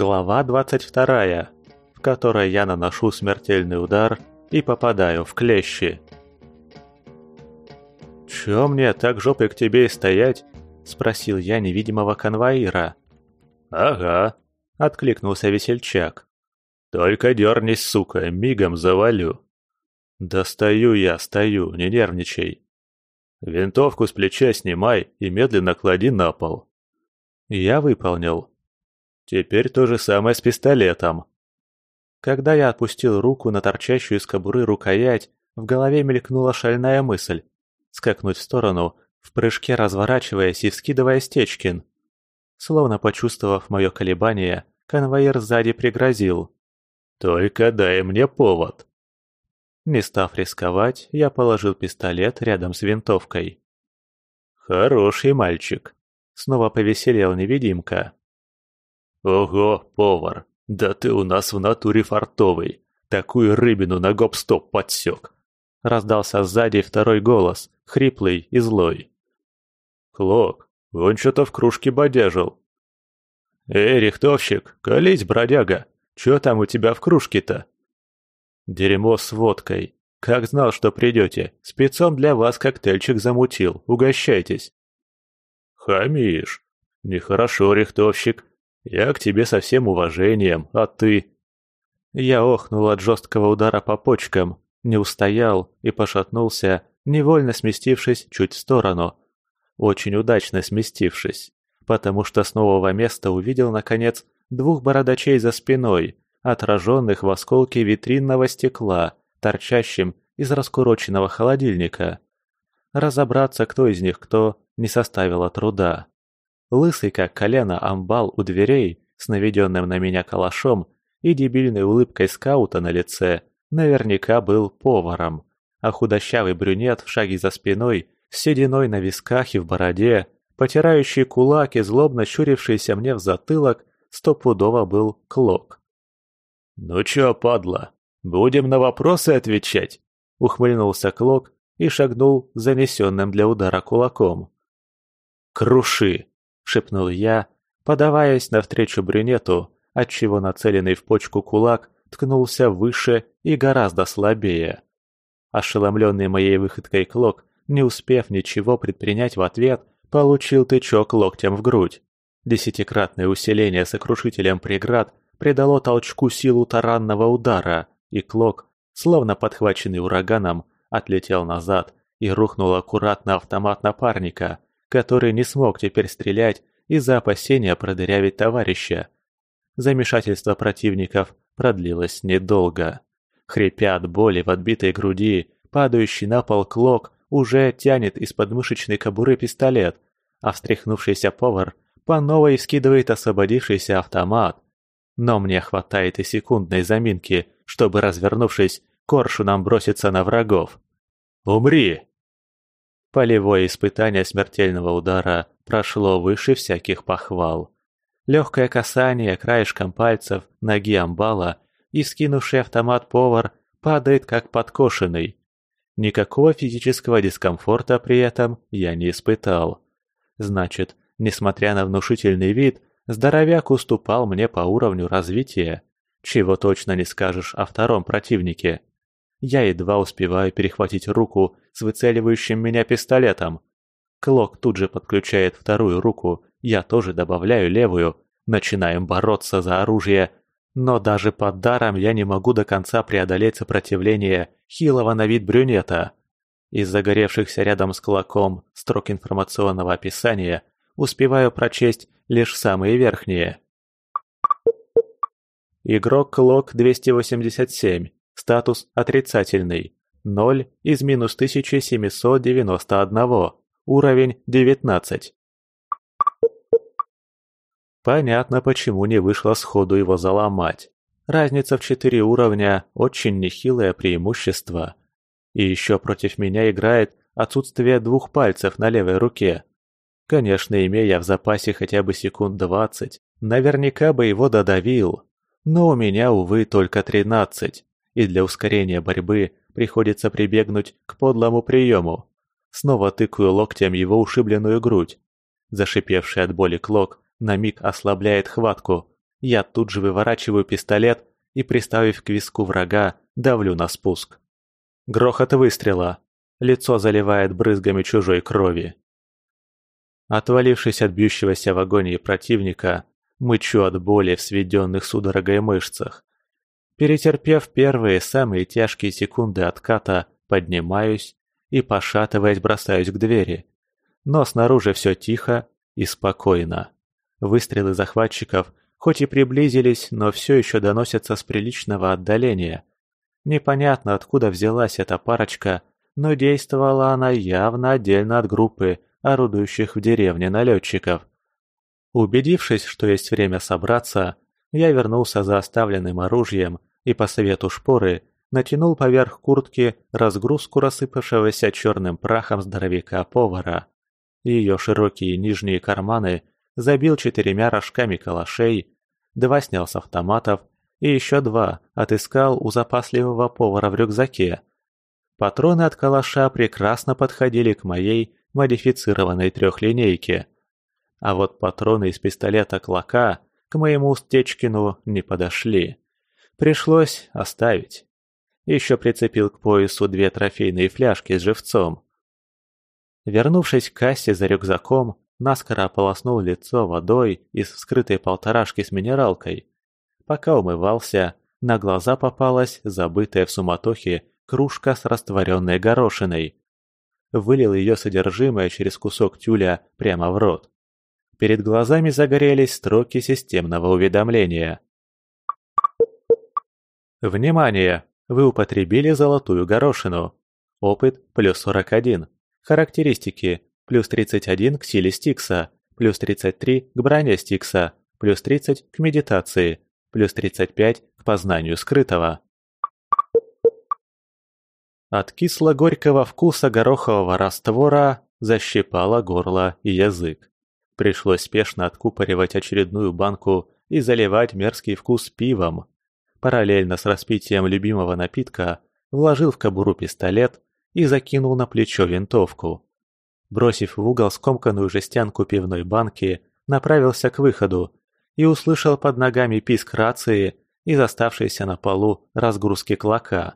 Глава 22, в которой я наношу смертельный удар и попадаю в клещи. «Чё мне так жопой к тебе и стоять?» – спросил я невидимого конвоира. «Ага», – откликнулся весельчак. «Только дернись, сука, мигом завалю». «Да стою я, стою, не нервничай». «Винтовку с плеча снимай и медленно клади на пол». Я выполнил. Теперь то же самое с пистолетом. Когда я отпустил руку на торчащую из кобуры рукоять, в голове мелькнула шальная мысль – скакнуть в сторону, в прыжке разворачиваясь и вскидывая Стечкин. Словно почувствовав мое колебание, конвоир сзади пригрозил. «Только дай мне повод». Не став рисковать, я положил пистолет рядом с винтовкой. «Хороший мальчик», — снова повеселел невидимка. «Ого, повар, да ты у нас в натуре фартовый, такую рыбину на гоп-стоп подсек!» Раздался сзади второй голос, хриплый и злой. «Клок, он что-то в кружке бодяжил». «Эй, рихтовщик, колись, бродяга, что там у тебя в кружке-то?» «Дерьмо с водкой. Как знал, что придете, спецом для вас коктейльчик замутил, угощайтесь». «Хамишь. Нехорошо, рихтовщик. Я к тебе со всем уважением, а ты...» Я охнул от жесткого удара по почкам, не устоял и пошатнулся, невольно сместившись чуть в сторону. Очень удачно сместившись, потому что с нового места увидел, наконец, двух бородачей за спиной, отраженных в осколке витринного стекла, торчащим из раскуроченного холодильника. Разобраться, кто из них кто, не составило труда. Лысый, как колено, амбал у дверей, с наведенным на меня калашом и дебильной улыбкой скаута на лице, наверняка был поваром. А худощавый брюнет в шаге за спиной, с сединой на висках и в бороде, потирающий кулак и злобно щурившийся мне в затылок, стопудово был Клок. «Ну чё, падла, будем на вопросы отвечать?» — ухмыльнулся Клок и шагнул занесенным для удара кулаком. «Круши!» Шепнул я, подаваясь навстречу брюнету, отчего нацеленный в почку кулак ткнулся выше и гораздо слабее. Ошеломленный моей выходкой Клок, не успев ничего предпринять в ответ, получил тычок локтем в грудь. Десятикратное усиление сокрушителем преград придало толчку силу таранного удара, и Клок, словно подхваченный ураганом, отлетел назад и рухнул аккуратно автомат напарника, который не смог теперь стрелять из-за опасения продырявить товарища. Замешательство противников продлилось недолго. Хрипя от боли в отбитой груди, падающий на пол клок уже тянет из подмышечной кобуры пистолет, а встряхнувшийся повар по новой скидывает освободившийся автомат. Но мне хватает и секундной заминки, чтобы, развернувшись, коршуном броситься на врагов. «Умри!» Полевое испытание смертельного удара прошло выше всяких похвал. Легкое касание краешком пальцев ноги амбала и скинувший автомат повар падает как подкошенный. Никакого физического дискомфорта при этом я не испытал. Значит, несмотря на внушительный вид, здоровяк уступал мне по уровню развития, чего точно не скажешь о втором противнике. Я едва успеваю перехватить руку с выцеливающим меня пистолетом. Клок тут же подключает вторую руку, я тоже добавляю левую. Начинаем бороться за оружие, но даже под даром я не могу до конца преодолеть сопротивление хилого на вид брюнета. Из загоревшихся рядом с клоком строк информационного описания успеваю прочесть лишь самые верхние. Игрок Клок 287. Статус отрицательный. 0 из минус 1791. Уровень 19. Понятно, почему не вышло сходу его заломать. Разница в 4 уровня – очень нехилое преимущество. И еще против меня играет отсутствие двух пальцев на левой руке. Конечно, имея в запасе хотя бы секунд 20, наверняка бы его додавил. Но у меня, увы, только 13 и для ускорения борьбы приходится прибегнуть к подлому приему. Снова тыкаю локтем его ушибленную грудь. Зашипевший от боли клок на миг ослабляет хватку, я тут же выворачиваю пистолет и, приставив к виску врага, давлю на спуск. Грохот выстрела. Лицо заливает брызгами чужой крови. Отвалившись от бьющегося в агонии противника, мычу от боли в сведенных судорогой мышцах. Перетерпев первые самые тяжкие секунды отката, поднимаюсь и, пошатываясь, бросаюсь к двери. Но снаружи все тихо и спокойно. Выстрелы захватчиков хоть и приблизились, но все еще доносятся с приличного отдаления. Непонятно, откуда взялась эта парочка, но действовала она явно отдельно от группы, орудующих в деревне налетчиков. Убедившись, что есть время собраться, я вернулся за оставленным оружием и по совету шпоры натянул поверх куртки разгрузку рассыпавшегося черным прахом здоровяка-повара. Ее широкие нижние карманы забил четырьмя рожками калашей, два снял с автоматов и еще два отыскал у запасливого повара в рюкзаке. Патроны от калаша прекрасно подходили к моей модифицированной трехлинейке. А вот патроны из пистолета Клока к моему Стечкину не подошли. Пришлось оставить. Еще прицепил к поясу две трофейные фляжки с живцом. Вернувшись к кассе за рюкзаком, наскоро ополоснул лицо водой из вскрытой полторашки с минералкой. Пока умывался, на глаза попалась забытая в суматохе кружка с растворенной горошиной. Вылил ее содержимое через кусок тюля прямо в рот. Перед глазами загорелись строки системного уведомления. Внимание! Вы употребили золотую горошину. Опыт плюс 41. Характеристики плюс 31 к силе Стикса, плюс 33 к броне Стикса, плюс 30 к медитации, плюс 35 к познанию скрытого. От кисло-горького вкуса горохового раствора защипало горло и язык. Пришлось спешно откупоривать очередную банку и заливать мерзкий вкус пивом. Параллельно с распитием любимого напитка вложил в кобуру пистолет и закинул на плечо винтовку. Бросив в угол скомканную жестянку пивной банки, направился к выходу и услышал под ногами писк рации и оставшейся на полу разгрузки клока.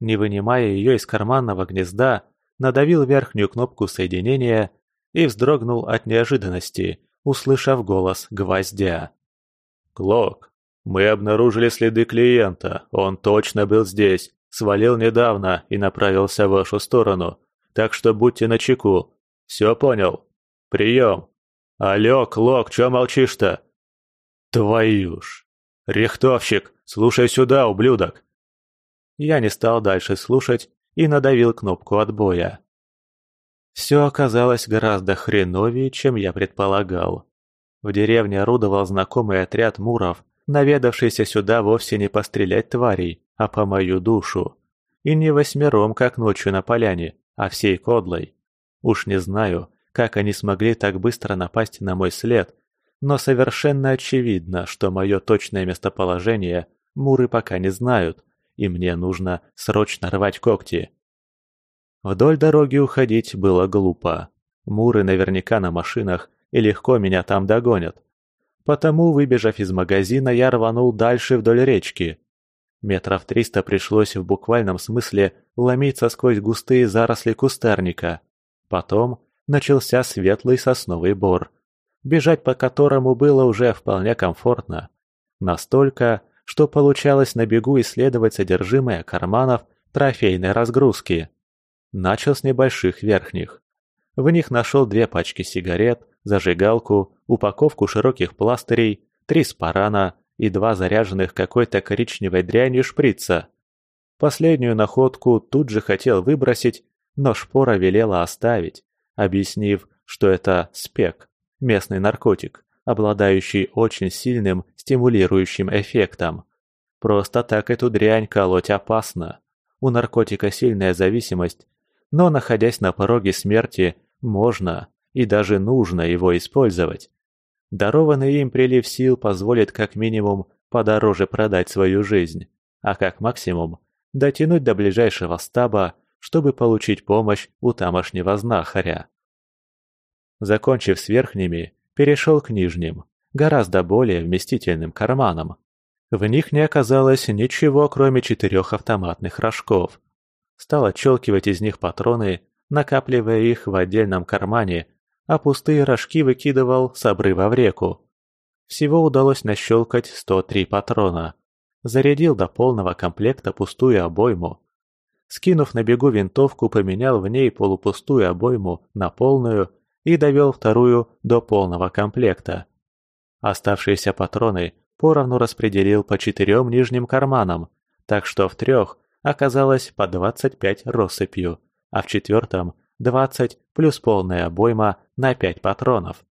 Не вынимая ее из карманного гнезда, надавил верхнюю кнопку соединения и вздрогнул от неожиданности, услышав голос гвоздя. «Клок, мы обнаружили следы клиента, он точно был здесь, свалил недавно и направился в вашу сторону, так что будьте начеку. Все понял? Прием. Алло, Клок, чё молчишь-то? Твою ж. Рихтовщик, слушай сюда, ублюдок. Я не стал дальше слушать и надавил кнопку отбоя. Все оказалось гораздо хреновее, чем я предполагал. В деревне орудовал знакомый отряд муров, наведавшийся сюда вовсе не пострелять тварей, а по мою душу. И не восьмером, как ночью на поляне, а всей кодлой. Уж не знаю, как они смогли так быстро напасть на мой след, но совершенно очевидно, что мое точное местоположение муры пока не знают, и мне нужно срочно рвать когти. Вдоль дороги уходить было глупо. Муры наверняка на машинах и легко меня там догонят. Потому, выбежав из магазина, я рванул дальше вдоль речки. Метров триста пришлось в буквальном смысле ломиться сквозь густые заросли кустарника. Потом начался светлый сосновый бор, бежать по которому было уже вполне комфортно. Настолько, что получалось на бегу исследовать содержимое карманов трофейной разгрузки. Начал с небольших верхних. В них нашел две пачки сигарет, зажигалку, упаковку широких пластырей, три спарана и два заряженных какой-то коричневой дрянью шприца. Последнюю находку тут же хотел выбросить, но шпора велела оставить, объяснив, что это спек, местный наркотик, обладающий очень сильным стимулирующим эффектом. Просто так эту дрянь колоть опасно. У наркотика сильная зависимость, но находясь на пороге смерти, можно и даже нужно его использовать. Дарованный им прилив сил позволит как минимум подороже продать свою жизнь, а как максимум дотянуть до ближайшего стаба, чтобы получить помощь у тамошнего знахаря. Закончив с верхними, перешел к нижним, гораздо более вместительным карманом. В них не оказалось ничего, кроме четырех автоматных рожков. Стал отщелкивать из них патроны, накапливая их в отдельном кармане, а пустые рожки выкидывал с обрыва в реку. Всего удалось нащелкать 103 патрона. Зарядил до полного комплекта пустую обойму. Скинув на бегу винтовку, поменял в ней полупустую обойму на полную и довел вторую до полного комплекта. Оставшиеся патроны поровну распределил по четырем нижним карманам, так что в трех оказалось по 25 россыпью, а в четвертом 20 плюс полная обойма на 5 патронов.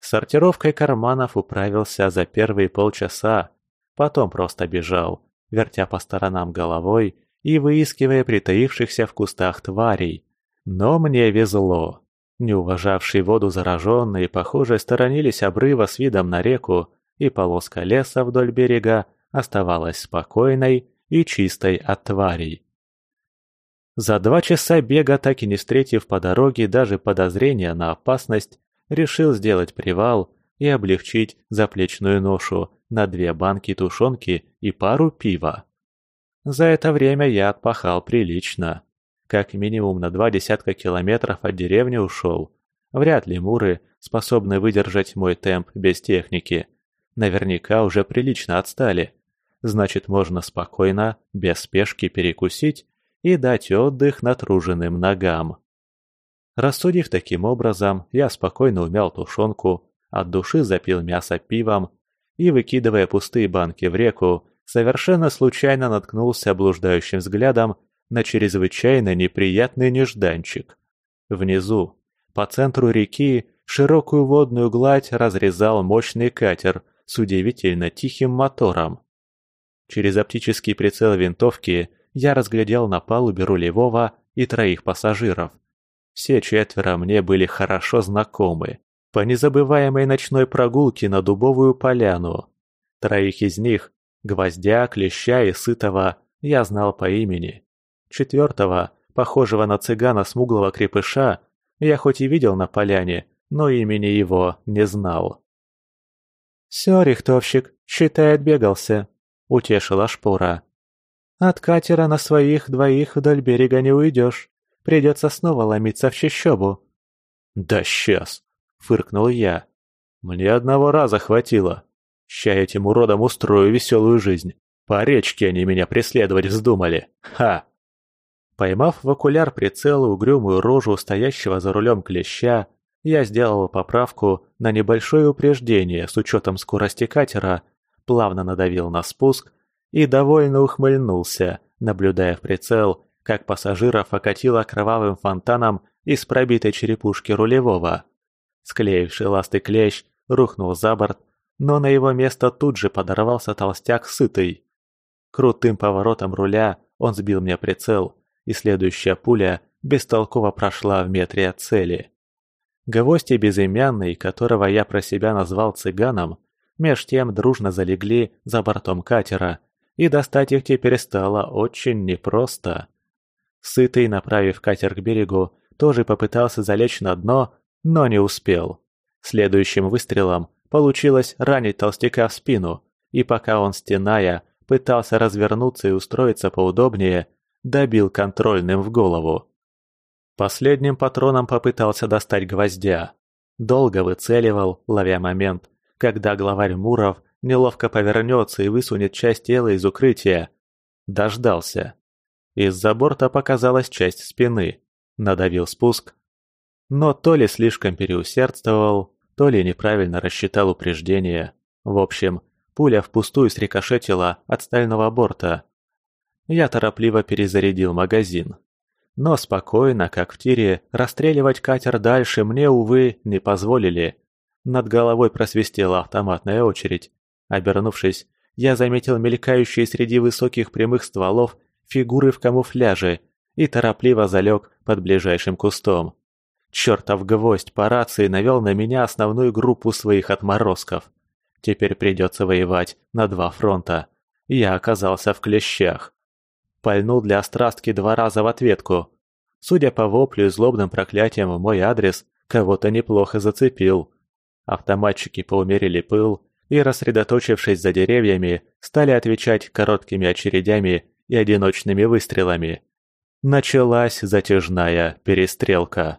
Сортировкой карманов управился за первые полчаса, потом просто бежал, вертя по сторонам головой и выискивая притаившихся в кустах тварей. Но мне везло. Не уважавшие воду зараженные, похоже, сторонились обрыва с видом на реку, и полоска леса вдоль берега оставалась спокойной и чистой от тварей. За два часа бега, так и не встретив по дороге даже подозрения на опасность, решил сделать привал и облегчить заплечную ношу на две банки тушенки и пару пива. За это время я отпахал прилично. Как минимум на два десятка километров от деревни ушел. Вряд ли муры способны выдержать мой темп без техники. Наверняка уже прилично отстали. Значит, можно спокойно, без спешки перекусить и дать отдых натруженным ногам. Рассудив таким образом, я спокойно умял тушенку, от души запил мясо пивом и, выкидывая пустые банки в реку, совершенно случайно наткнулся блуждающим взглядом на чрезвычайно неприятный нежданчик. Внизу, по центру реки, широкую водную гладь разрезал мощный катер с удивительно тихим мотором. Через оптический прицел винтовки я разглядел на палубе рулевого и троих пассажиров. Все четверо мне были хорошо знакомы. По незабываемой ночной прогулке на Дубовую поляну. Троих из них Гвоздя, Клеща и Сытого я знал по имени. Четвертого, похожего на цыгана смуглого крепыша, я хоть и видел на поляне, но имени его не знал. «Все, рихтовщик, считай, отбегался», — утешила шпора. «От катера на своих двоих вдоль берега не уйдешь. Придется снова ломиться в чащобу». «Да сейчас!» — фыркнул я. «Мне одного раза хватило. Ща этим уродам устрою веселую жизнь. По речке они меня преследовать вздумали. Ха!» Поймав в окуляр прицел угрюмую рожу стоящего за рулем клеща, я сделал поправку на небольшое упреждение с учетом скорости катера, плавно надавил на спуск и довольно ухмыльнулся, наблюдая в прицел, как пассажиров окатило кровавым фонтаном из пробитой черепушки рулевого. Склеивший ласты клещ рухнул за борт но на его место тут же подорвался толстяк сытый. Крутым поворотом руля он сбил мне прицел, и следующая пуля бестолково прошла в метре от цели. Гвозди безымянный, которого я про себя назвал цыганом, меж тем дружно залегли за бортом катера, и достать их теперь стало очень непросто. Сытый, направив катер к берегу, тоже попытался залечь на дно, но не успел. Следующим выстрелом Получилось ранить толстяка в спину, и пока он, стеная, пытался развернуться и устроиться поудобнее, добил контрольным в голову. Последним патроном попытался достать гвоздя. Долго выцеливал, ловя момент, когда главарь Муров неловко повернется и высунет часть тела из укрытия. Дождался. Из-за борта показалась часть спины. Надавил спуск. Но то ли слишком переусердствовал, то ли неправильно рассчитал упреждение. В общем, пуля впустую срикошетила от стального борта. Я торопливо перезарядил магазин. Но спокойно, как в тире, расстреливать катер дальше мне, увы, не позволили. Над головой просвистела автоматная очередь. Обернувшись, я заметил мелькающие среди высоких прямых стволов фигуры в камуфляже и торопливо залег под ближайшим кустом. Чертов гвоздь по рации навел на меня основную группу своих отморозков. Теперь придется воевать на два фронта. Я оказался в клещах. Пальнул для острастки два раза в ответку. Судя по воплю и злобным проклятиям в мой адрес, кого-то неплохо зацепил. Автоматчики поумерили пыл и, рассредоточившись за деревьями, стали отвечать короткими очередями и одиночными выстрелами. Началась затяжная перестрелка.